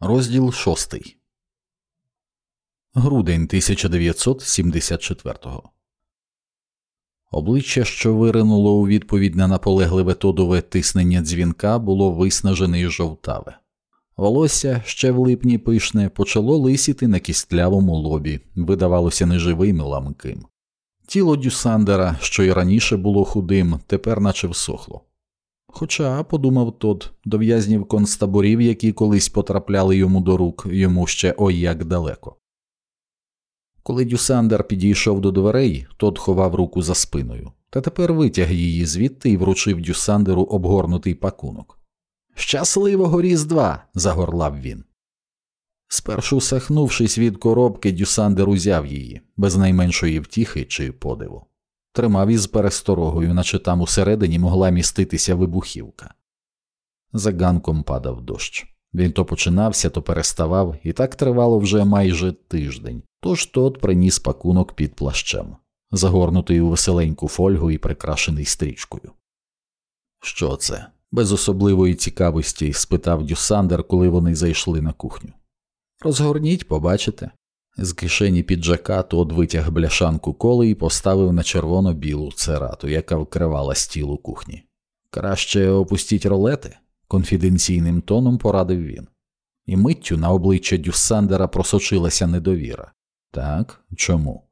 Розділ 6. Грудень 1974-го. Обличчя, що виринуло у відповідь на наполегливе тодове тиснення дзвінка, було виснажене і жовтаве. Волосся ще в липні пишне почало лисіти на кістлявому лобі, видавалося неживим і ламким. Тіло Дюсандера, що й раніше було худим, тепер наче всохло. Хоча, подумав тот, до в'язнів концтаборів, які колись потрапляли йому до рук, йому ще ой як далеко. Коли Дюсандер підійшов до дверей, тот ховав руку за спиною, та тепер витяг її звідти і вручив Дюсандеру обгорнутий пакунок. Щасливого Різдва! загорлав він. Спершу сахнувшись від коробки, Дюсандер узяв її, без найменшої втіхи чи подиву тримав із пересторогою, наче там усередині могла міститися вибухівка. За ганком падав дощ. Він то починався, то переставав, і так тривало вже майже тиждень, тож тот приніс пакунок під плащем, загорнутий у веселеньку фольгу і прикрашений стрічкою. Що це? без особливої цікавості спитав Дюсандер, коли вони зайшли на кухню. Розгорніть, побачите. З кишені піджака Тод витяг бляшанку коли і поставив на червоно-білу церату, яка вкривала стіл у кухні. Краще опустіть ролети, конфіденційним тоном порадив він. І миттю на обличчя Дюссандера просочилася недовіра. Так, чому?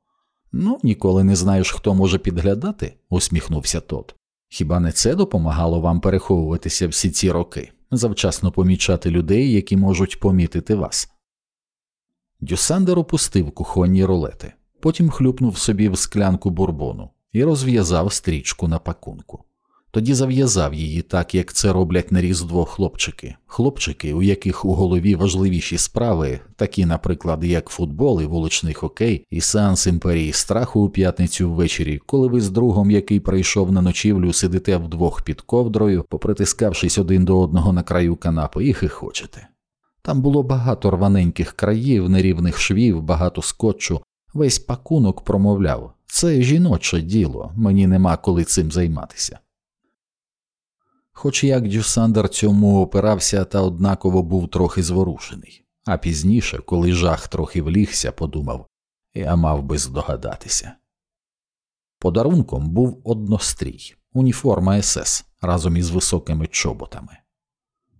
Ну, ніколи не знаєш, хто може підглядати, усміхнувся тот. Хіба не це допомагало вам переховуватися всі ці роки, завчасно помічати людей, які можуть помітити вас? Дюсандер опустив кухонні рулети, потім хлюпнув собі в склянку бурбону і розв'язав стрічку на пакунку. Тоді зав'язав її так, як це роблять на різдво хлопчики, хлопчики, у яких у голові важливіші справи, такі, наприклад, як футбол і вуличний хокей, і сеанс імперії страху у п'ятницю ввечері, коли ви з другом, який прийшов на ночівлю, сидите вдвох під ковдрою, попритискавшись один до одного на краю канапи, і хихочете. Там було багато рваненьких країв, нерівних швів, багато скотчу. Весь пакунок промовляв це жіноче діло, мені нема коли цим займатися. Хоч як Дюсандер цьому опирався, та однаково був трохи зворушений, а пізніше, коли жах трохи влігся, подумав я мав би здогадатися. Подарунком був однострій, уніформа СС разом із високими чоботами.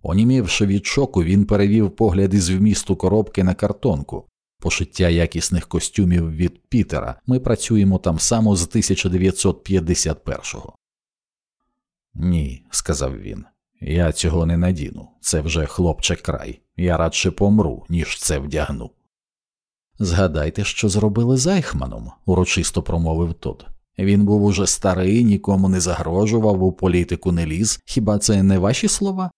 Онімівши від шоку, він перевів погляд із вмісту коробки на картонку, пошиття якісних костюмів від Пітера. Ми працюємо там само з 1951-го. Ні, сказав він. Я цього не надіну. Це вже хлопче край. Я радше помру, ніж це вдягну. Згадайте, що зробили з Айхманом, урочисто промовив Тод. Він був уже старий, нікому не загрожував, у політику не ліз. Хіба це не ваші слова?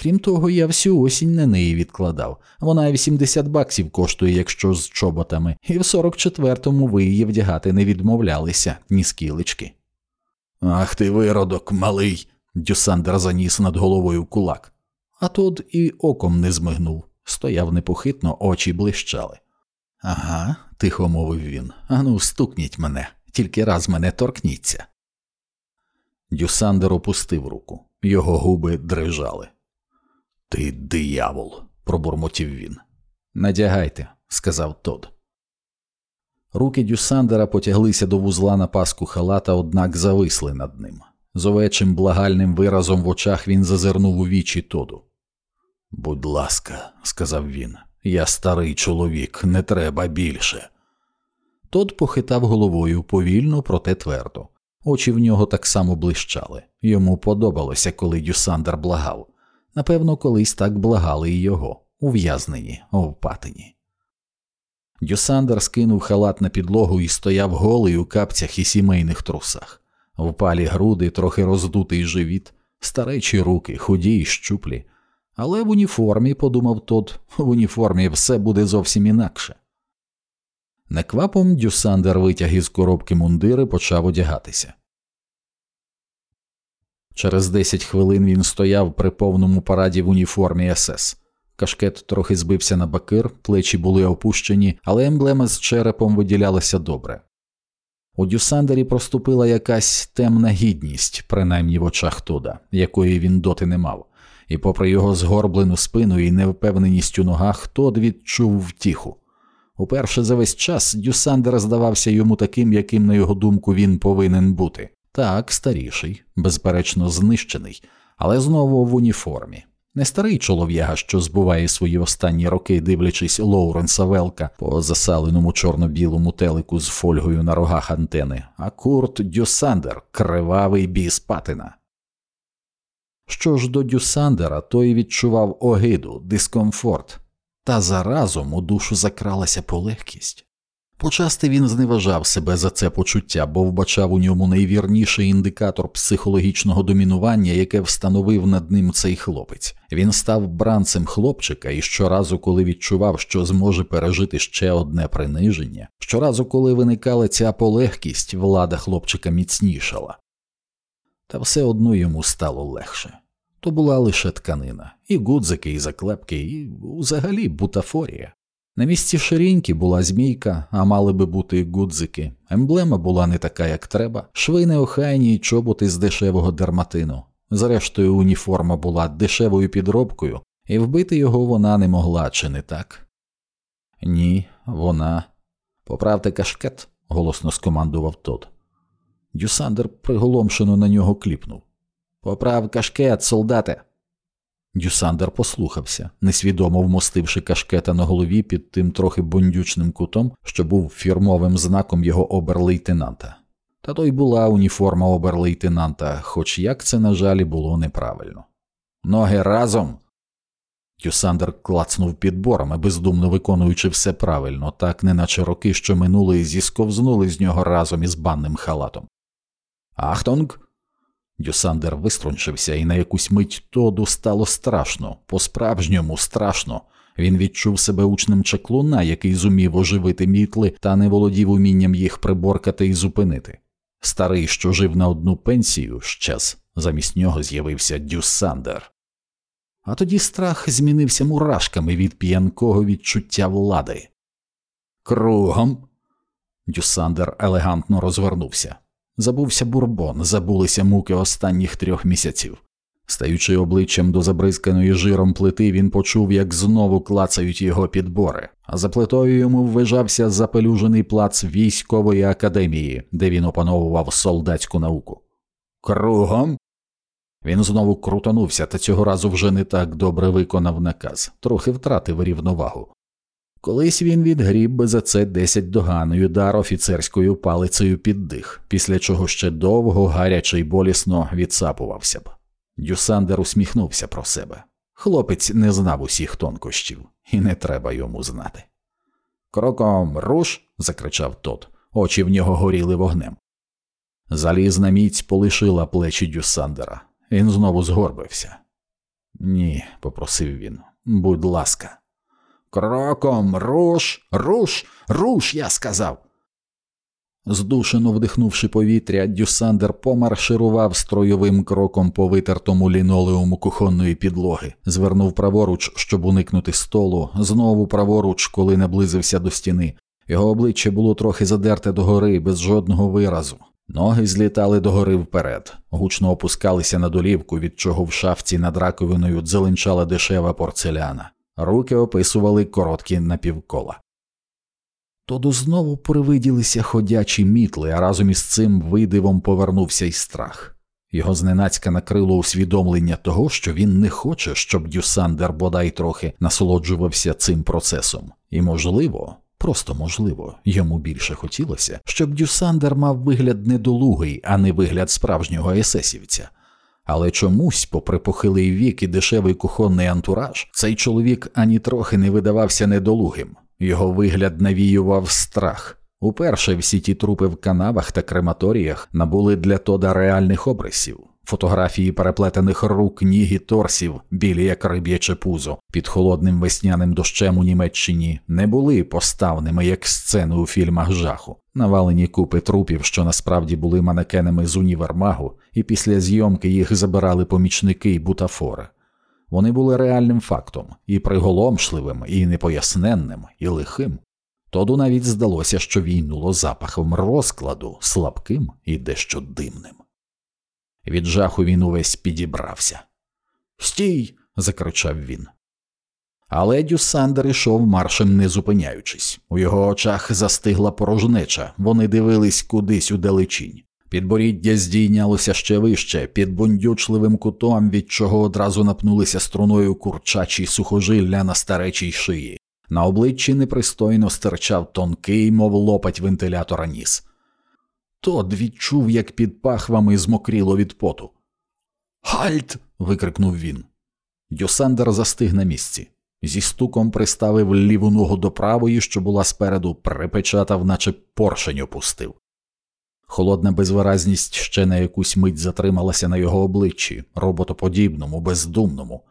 Крім того, я всю осінь на неї відкладав. Вона 80 баксів коштує, якщо з чоботами, і в 44-му ви її вдягати не відмовлялися, ні скілечки. Ах ти виродок, малий. Дюсандер заніс над головою кулак. А тут і оком не змигнув. Стояв непохитно, очі блищали. Ага, тихо мовив він. Ану, стукніть мене, тільки раз мене торкніться. Дюсандер опустив руку, його губи дрижали. Ти диявол, пробурмотів він. Надягайте, сказав Тод. Руки Дюсандера потяглися до вузла на паску халата, однак зависли над ним. З овечим благальним виразом в очах він зазирнув у вічі Тоду. Будь ласка, сказав він, я старий чоловік, не треба більше. Тод похитав головою повільно, проте твердо. Очі в нього так само блищали. Йому подобалося, коли Дюсандер благав. Напевно, колись так благали й його, ув'язнені, овпатині. Дюсандер скинув халат на підлогу і стояв голий у капцях і сімейних трусах, впалі груди, трохи роздутий живіт, старечі руки, худі й щуплі. Але в уніформі, подумав тот, в уніформі все буде зовсім інакше. Неквапом Дюсандер витяг із коробки мундири почав одягатися. Через 10 хвилин він стояв при повному параді в уніформі СС. Кашкет трохи збився на бакир, плечі були опущені, але емблема з черепом виділялася добре. У Дюсандері проступила якась темна гідність, принаймні в очах Тода, якої він доти не мав, і, попри його згорблену спину і невпевненість у ногах, Тод відчув втіху. Уперше за весь час Дюсандер здавався йому таким, яким, на його думку, він повинен бути. Так, старіший, безперечно, знищений, але знову в уніформі. Не старий чолов'яга, що збуває свої останні роки, дивлячись Лоуренса Велка по засаленому чорно-білому телику з фольгою на рогах антени, а Курт Дюсандер, кривавий біс патина. Що ж до Дюсандера, той відчував огиду, дискомфорт, та заразом у душу закралася полегкість. Почасти він зневажав себе за це почуття, бо вбачав у ньому найвірніший індикатор психологічного домінування, яке встановив над ним цей хлопець. Він став бранцем хлопчика, і щоразу, коли відчував, що зможе пережити ще одне приниження, щоразу, коли виникала ця полегкість, влада хлопчика міцнішала. Та все одно йому стало легше. То була лише тканина, і гудзики, і заклепки, і взагалі бутафорія. На місці ширіньки була змійка, а мали би бути гудзики. Емблема була не така, як треба, шви неохайні й чоботи з дешевого дерматину. Зрештою, уніформа була дешевою підробкою, і вбити його вона не могла, чи не так? Ні, вона. Поправте кашкет, голосно скомандував тот. Дюсандер приголомшено на нього кліпнув. Поправ кашкет, солдате. Дюсандер послухався, несвідомо вмостивши кашкета на голові під тим трохи бондючним кутом, що був фірмовим знаком його оберлейтенанта. Та то й була уніформа оберлейтенанта, хоч як це, на жаль, було неправильно. Ноги разом. Дюсандер клацнув підборами, бездумно виконуючи все правильно, так неначе роки, що минули, зісковзнули з нього разом із банним халатом. Ахтонг. Дюсандер виструнчився, і на якусь мить Тоду стало страшно, по-справжньому страшно. Він відчув себе учнем чаклуна, який зумів оживити мітли та не володів умінням їх приборкати і зупинити. Старий, що жив на одну пенсію, щас, замість нього з'явився Дюсандер. А тоді страх змінився мурашками від п'янкого відчуття влади. Кругом. Дюсандер елегантно розвернувся. Забувся бурбон, забулися муки останніх трьох місяців. Стаючи обличчям до забризканої жиром плити, він почув, як знову клацають його підбори, а за плитою йому ввижався запелюжений плац військової академії, де він опановував солдатську науку. Кругом. Він знову крутанувся, та цього разу вже не так добре виконав наказ, трохи втратив рівновагу. Колись він відгріб би за це десять доганою дар офіцерською палицею під дих, після чого ще довго, гаряче й болісно відсапувався б. Дюсандер усміхнувся про себе. Хлопець не знав усіх тонкощів, і не треба йому знати. Кроком руш. закричав тот, очі в нього горіли вогнем. Залізна міць полишила плечі Дюсандера. Він знову згорбився. Ні, попросив він, будь ласка. Кроком, руш, руш, руш, я сказав. Здушено вдихнувши повітря, Дюсандер помарширував строєвим кроком по витертому лінолеуму кухонної підлоги, звернув праворуч, щоб уникнути столу, знову праворуч, коли наблизився до стіни. Його обличчя було трохи задерте догори, без жодного виразу. Ноги злітали догори вперед, гучно опускалися на долівку, від чого в шафці над раковиною дзеленчала дешева порцеляна. Руки описували короткі напівкола. Тоду знову привиділися ходячі мітли, а разом із цим видивом повернувся й страх. Його зненацька накрило усвідомлення того, що він не хоче, щоб Дюсандер бодай трохи насолоджувався цим процесом, і, можливо, просто можливо, йому більше хотілося, щоб Дюсандер мав вигляд недолугий, а не вигляд справжнього есесівця. Але чомусь, попри похилий вік і дешевий кухонний антураж, цей чоловік ані трохи не видавався недолугим. Його вигляд навіював страх. Уперше всі ті трупи в канавах та крематоріях набули для Тода реальних обрисів. Фотографії переплетених рук, ніг і торсів, білі як риб'яче пузо, під холодним весняним дощем у Німеччині, не були поставними як сцени у фільмах жаху, навалені купи трупів, що насправді були манекенами з універмагу, і після зйомки їх забирали помічники й бутафори. Вони були реальним фактом, і приголомшливим, і непоясненним, і лихим. Тоду навіть здалося, що війнуло запахом розкладу, слабким і дещо димним. Від жаху він увесь підібрався. Стій. закричав він. Але Дюсандер ішов маршем не зупиняючись. У його очах застигла порожнеча, вони дивились кудись у далечінь. Підборіддя здійнялося ще вище, під бундючливим кутом, від чого одразу напнулися струною курчачі сухожилля на старечій шиї. На обличчі непристойно стирчав тонкий, мов лопать вентилятора ніс. Тод відчув, як під пахвами змокріло від поту. Гальт. викрикнув він. Дюсандер застиг на місці. Зі стуком приставив ліву ногу до правої, що була спереду, припечатав, наче поршень опустив. Холодна безвиразність ще на якусь мить затрималася на його обличчі, роботоподібному, бездумному,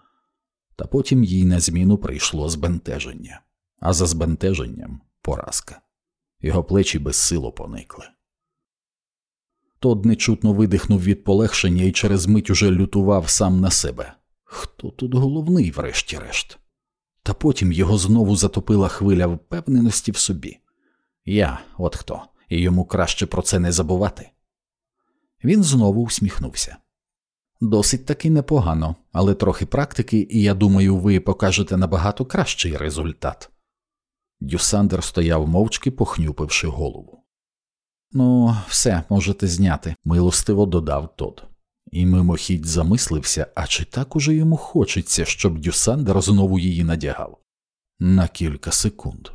та потім їй на зміну прийшло збентеження, а за збентеженням поразка. Його плечі безсило поникли. Тод нечутно видихнув від полегшення і через мить уже лютував сам на себе. Хто тут головний, врешті-решт? Та потім його знову затопила хвиля впевненості в собі. Я, от хто, і йому краще про це не забувати. Він знову усміхнувся. Досить таки непогано, але трохи практики, і я думаю, ви покажете набагато кращий результат. Дюсандер стояв мовчки, похнюпивши голову. Ну, все можете зняти, милостиво додав Тод. І мимохідь замислився, а чи так уже йому хочеться, щоб Дюсандер знову її надягав? На кілька секунд.